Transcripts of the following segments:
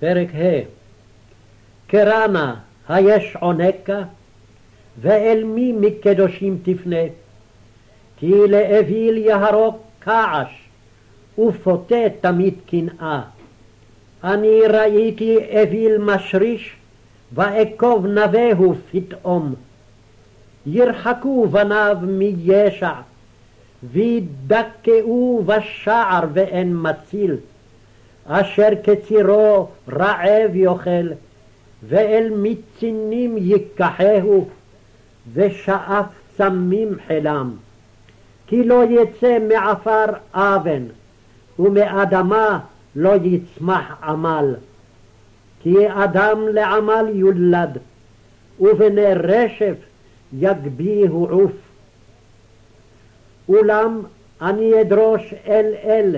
פרק ה' קרנה היש עונקה ואל מי מקדושים תפנה? כי לאוויל יהרוג כעש ופותה תמיד קנאה. אני ראיתי אוויל משריש ואקוב נבהו פתאום. ירחקו בניו מישע וידכאו בשער ואין מציל אשר כצירו רעב יאכל, ואל מצינים ייקחהו, ושאף צמים חילם. כי לא יצא מעפר אבן, ומאדמה לא יצמח עמל. כי אדם לעמל יולד, ובני רשף יגביהו עוף. אולם אני אדרוש אל אל,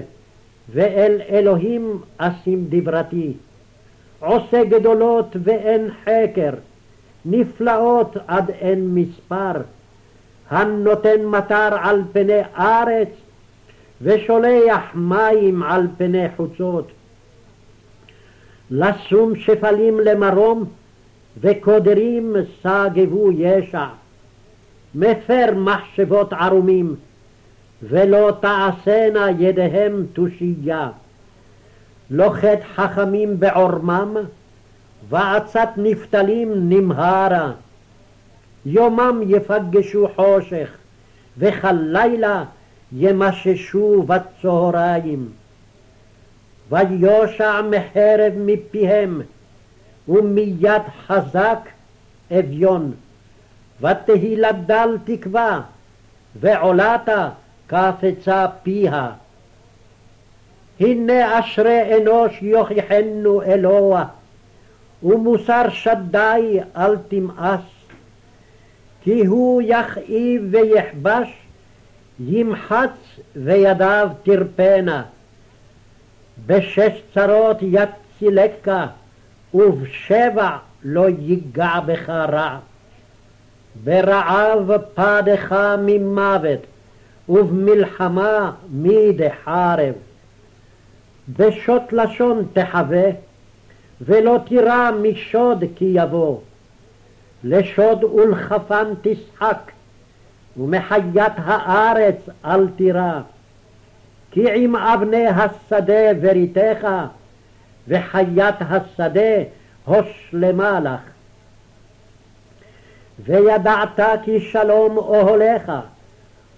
ואל אלוהים אשים דברתי. עושה גדולות ואין חקר, נפלאות עד אין מספר, הנותן מטר על פני ארץ, ושולח מים על פני חוצות. לשום שפלים למרום, וקודרים סגבו ישע. מפר מחשבות ערומים, ולא תעשינה ידיהם תושייה. חטא חכמים בעורמם, ועצת נפתלים נמהרה. יומם יפגשו חושך, וכלילה ימששו בצהריים. ויושע מחרב מפיהם, ומיד חזק אביון. ותהי לדל תקווה, ועולתה קפצה פיה. הנה אשרי אנוש יוכיחנו אלוה, ומוסר שדי אל תמאס. כי הוא יכאיב ויכבש, ימחץ וידיו תרפנה. בשש צרות יצילקה, ובשבע לא ייגע בך רע. ברעב פדך ממוות, ובמלחמה מי דחרב. בשוט לשון תחווה, ולא תירא משוד כי יבוא. לשוד ולחפן תשחק, ומחיית הארץ אל תירא. כי עם אבני השדה וריתך, וחיית השדה הושלמה לך. וידעת כי שלום אוהליך,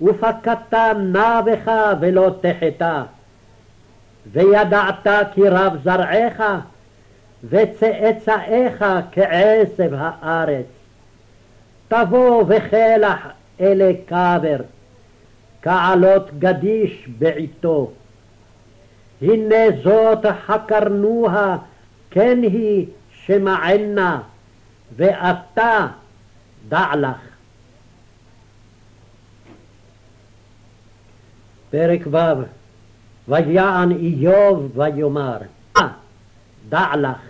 ופקדת נאבך ולא תחתה. וידעת כי רב זרעך, וצאצאיך כעשב הארץ. תבוא וחלח אלי קבר, כעלות גדיש בעתו. הנה זאת חקרנוה, כן היא שמענה, ואתה דע לך. פרק ו' ויען איוב ויאמר, דע לך